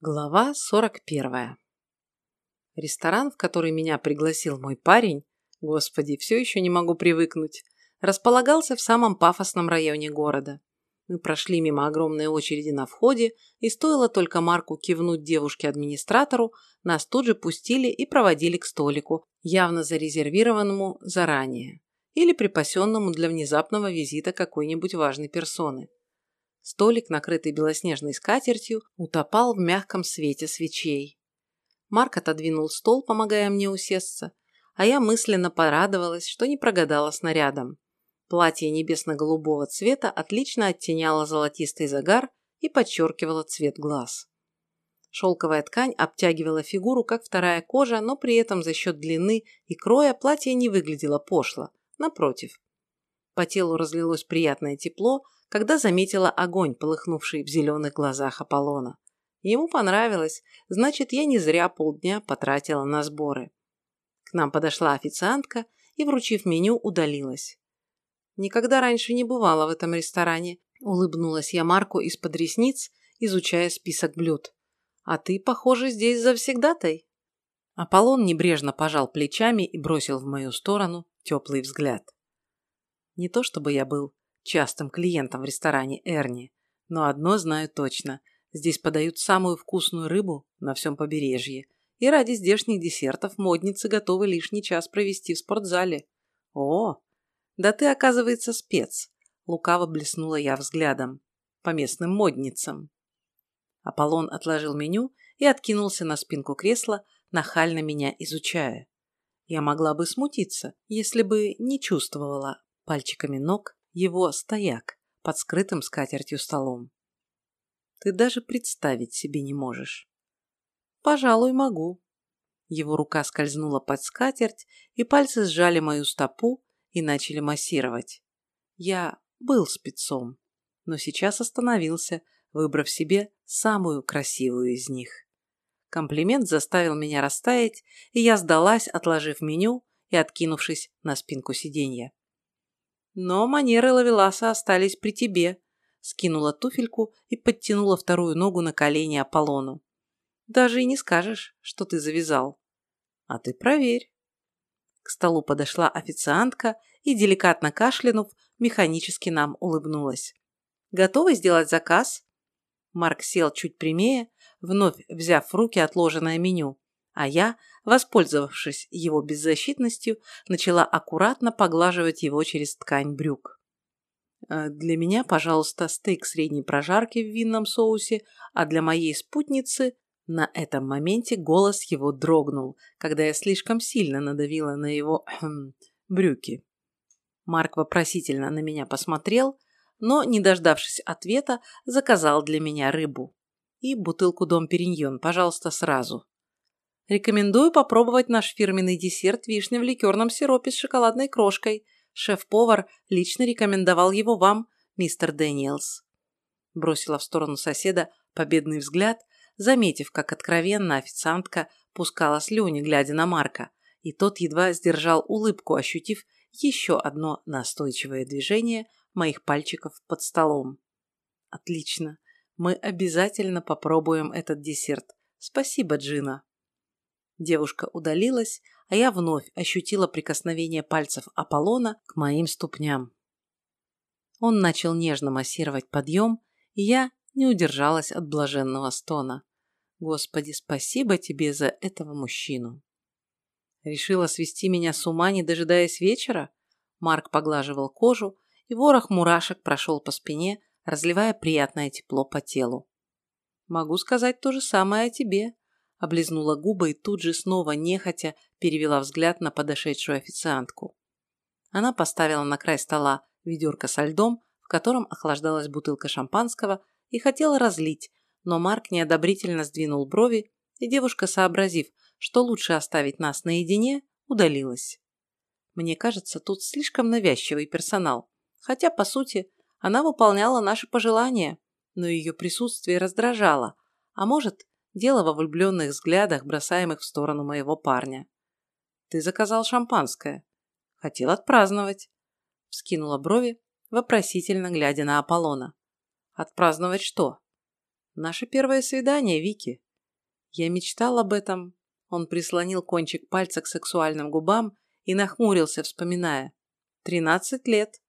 Глава 41. Ресторан, в который меня пригласил мой парень, господи, все еще не могу привыкнуть, располагался в самом пафосном районе города. Мы прошли мимо огромной очереди на входе, и стоило только Марку кивнуть девушке-администратору, нас тут же пустили и проводили к столику, явно зарезервированному заранее, или припасенному для внезапного визита какой-нибудь важной персоны. Столик, накрытый белоснежной скатертью, утопал в мягком свете свечей. Марк отодвинул стол, помогая мне усесться, а я мысленно порадовалась, что не прогадала снарядом. Платье небесно-голубого цвета отлично оттеняло золотистый загар и подчеркивало цвет глаз. Шелковая ткань обтягивала фигуру, как вторая кожа, но при этом за счет длины и кроя платье не выглядело пошло. Напротив. По телу разлилось приятное тепло, когда заметила огонь, полыхнувший в зеленых глазах Аполлона. Ему понравилось, значит, я не зря полдня потратила на сборы. К нам подошла официантка и, вручив меню, удалилась. Никогда раньше не бывала в этом ресторане, улыбнулась я Марку из-под ресниц, изучая список блюд. А ты, похоже, здесь завсегдатай. Аполлон небрежно пожал плечами и бросил в мою сторону теплый взгляд. Не то чтобы я был частым клиентом в ресторане Эрни, но одно знаю точно – здесь подают самую вкусную рыбу на всем побережье, и ради здешних десертов модницы готовы лишний час провести в спортзале. О, да ты, оказывается, спец, лукаво блеснула я взглядом. По местным модницам. Аполлон отложил меню и откинулся на спинку кресла, нахально меня изучая. Я могла бы смутиться, если бы не чувствовала пальчиками ног его стояк под скрытым скатертью столом. Ты даже представить себе не можешь. Пожалуй, могу. Его рука скользнула под скатерть, и пальцы сжали мою стопу и начали массировать. Я был спецом, но сейчас остановился, выбрав себе самую красивую из них. Комплимент заставил меня растаять, и я сдалась, отложив меню и откинувшись на спинку сиденья. Но манеры Лавеласа остались при тебе, скинула туфельку и подтянула вторую ногу на колени Аполлону. Даже и не скажешь, что ты завязал. А ты проверь. К столу подошла официантка и, деликатно кашлянув, механически нам улыбнулась. «Готовы сделать заказ?» Марк сел чуть прямее, вновь взяв в руки отложенное меню, а я, воспользовавшись его беззащитностью, начала аккуратно поглаживать его через ткань брюк. «Э, «Для меня, пожалуйста, стейк средней прожарки в винном соусе, а для моей спутницы...» На этом моменте голос его дрогнул, когда я слишком сильно надавила на его хм, брюки. Марк вопросительно на меня посмотрел, но, не дождавшись ответа, заказал для меня рыбу. И бутылку Дом Периньон, пожалуйста, сразу. Рекомендую попробовать наш фирменный десерт вишня в ликерном сиропе с шоколадной крошкой. Шеф-повар лично рекомендовал его вам, мистер Дэниелс. Бросила в сторону соседа победный взгляд, заметив, как откровенно официантка пускала слюни, глядя на Марка, и тот едва сдержал улыбку, ощутив еще одно настойчивое движение моих пальчиков под столом. Отлично. Мы обязательно попробуем этот десерт. Спасибо, Джина. Девушка удалилась, а я вновь ощутила прикосновение пальцев Аполлона к моим ступням. Он начал нежно массировать подъем, и я не удержалась от блаженного стона. Господи, спасибо тебе за этого мужчину. Решила свести меня с ума, не дожидаясь вечера? Марк поглаживал кожу, и ворох мурашек прошел по спине, разливая приятное тепло по телу. Могу сказать то же самое о тебе, облизнула губы и тут же снова нехотя перевела взгляд на подошедшую официантку. Она поставила на край стола ведерко со льдом, в котором охлаждалась бутылка шампанского, и хотела разлить, но Марк неодобрительно сдвинул брови, и девушка, сообразив, что лучше оставить нас наедине, удалилась. Мне кажется, тут слишком навязчивый персонал, хотя, по сути, она выполняла наши пожелания, но ее присутствие раздражало, а может, Дело во влюбленных взглядах, бросаемых в сторону моего парня. «Ты заказал шампанское. Хотел отпраздновать». Вскинула брови, вопросительно глядя на Аполлона. «Отпраздновать что?» «Наше первое свидание, Вики. Я мечтал об этом. Он прислонил кончик пальца к сексуальным губам и нахмурился, вспоминая. Тринадцать лет.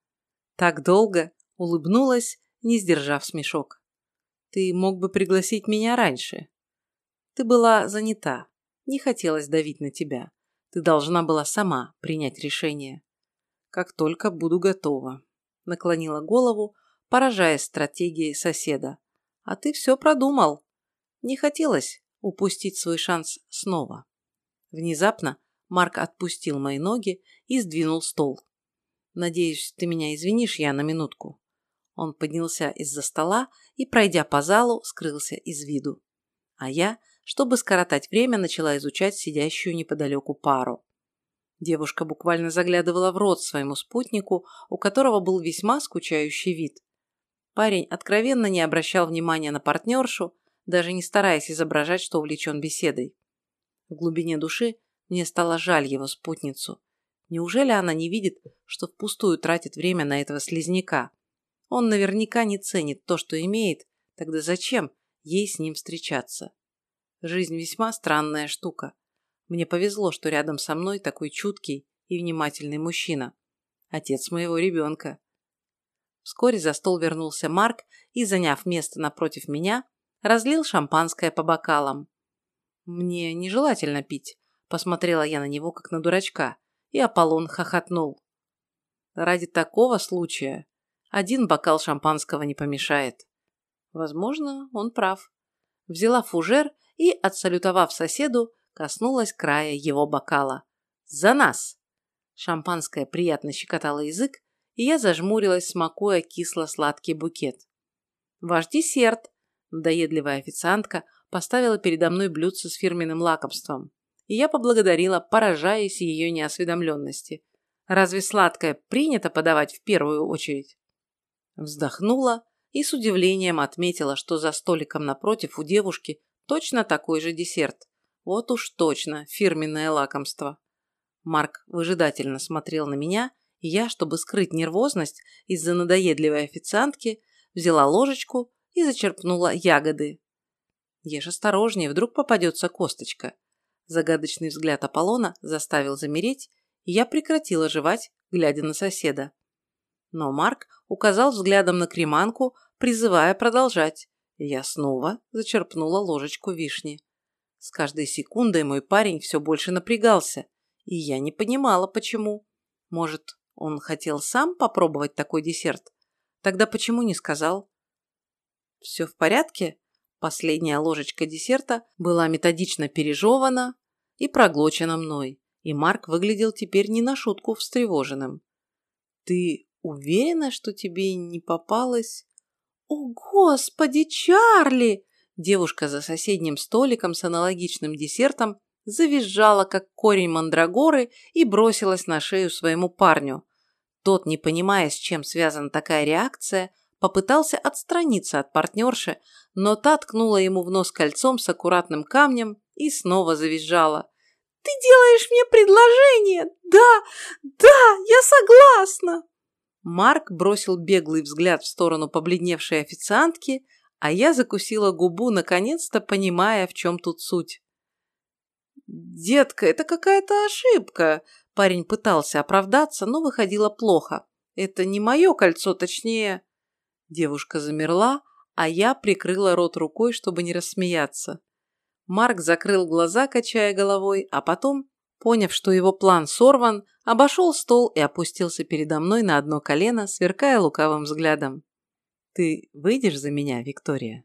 Так долго, улыбнулась, не сдержав смешок. Ты мог бы пригласить меня раньше. Ты была занята. Не хотелось давить на тебя. Ты должна была сама принять решение. Как только буду готова. Наклонила голову, поражаясь стратегией соседа. А ты все продумал. Не хотелось упустить свой шанс снова. Внезапно Марк отпустил мои ноги и сдвинул стол. «Надеюсь, ты меня извинишь, я на минутку». Он поднялся из-за стола и, пройдя по залу, скрылся из виду. А я, чтобы скоротать время, начала изучать сидящую неподалеку пару. Девушка буквально заглядывала в рот своему спутнику, у которого был весьма скучающий вид. Парень откровенно не обращал внимания на партнершу, даже не стараясь изображать, что увлечен беседой. В глубине души мне стало жаль его спутницу. Неужели она не видит, что впустую тратит время на этого слизняка? Он наверняка не ценит то, что имеет, тогда зачем ей с ним встречаться? Жизнь весьма странная штука. Мне повезло, что рядом со мной такой чуткий и внимательный мужчина. Отец моего ребенка. Вскоре за стол вернулся Марк и, заняв место напротив меня, разлил шампанское по бокалам. «Мне нежелательно пить», – посмотрела я на него, как на дурачка, и Аполлон хохотнул. «Ради такого случая один бокал шампанского не помешает». Возможно, он прав. Взяла фужер и, отсалютовав соседу, коснулась края его бокала. «За нас!» Шампанское приятно щекотало язык, и я зажмурилась, смакуя кисло-сладкий букет. «Ваш десерт!» Надоедливая официантка поставила передо мной блюдце с фирменным лакомством, и я поблагодарила, поражаясь ее неосведомленности. Разве сладкое принято подавать в первую очередь? Вздохнула и с удивлением отметила, что за столиком напротив у девушки точно такой же десерт. Вот уж точно фирменное лакомство. Марк выжидательно смотрел на меня, и я, чтобы скрыть нервозность из-за надоедливой официантки, взяла ложечку и зачерпнула ягоды. Ешь осторожнее, вдруг попадется косточка. Загадочный взгляд Аполлона заставил замереть, и я прекратила жевать, глядя на соседа. Но Марк указал взглядом на креманку, призывая продолжать. Я снова зачерпнула ложечку вишни. С каждой секундой мой парень все больше напрягался, и я не понимала, почему. Может, он хотел сам попробовать такой десерт? Тогда почему не сказал? «Все в порядке?» Последняя ложечка десерта была методично пережевана и проглочена мной, и Марк выглядел теперь не на шутку встревоженным. «Ты уверена, что тебе не попалось?» «О, господи, Чарли!» Девушка за соседним столиком с аналогичным десертом завизжала, как корень мандрагоры, и бросилась на шею своему парню. Тот, не понимая, с чем связана такая реакция, попытался отстраниться от партнерши, но та ткнула ему в нос кольцом с аккуратным камнем и снова завизжала. «Ты делаешь мне предложение! Да, да, я согласна!» Марк бросил беглый взгляд в сторону побледневшей официантки, а я закусила губу, наконец-то понимая, в чем тут суть. «Детка, это какая-то ошибка!» Парень пытался оправдаться, но выходило плохо. «Это не мое кольцо, точнее...» Девушка замерла, а я прикрыла рот рукой, чтобы не рассмеяться. Марк закрыл глаза, качая головой, а потом, поняв, что его план сорван, обошел стол и опустился передо мной на одно колено, сверкая лукавым взглядом. «Ты выйдешь за меня, Виктория?»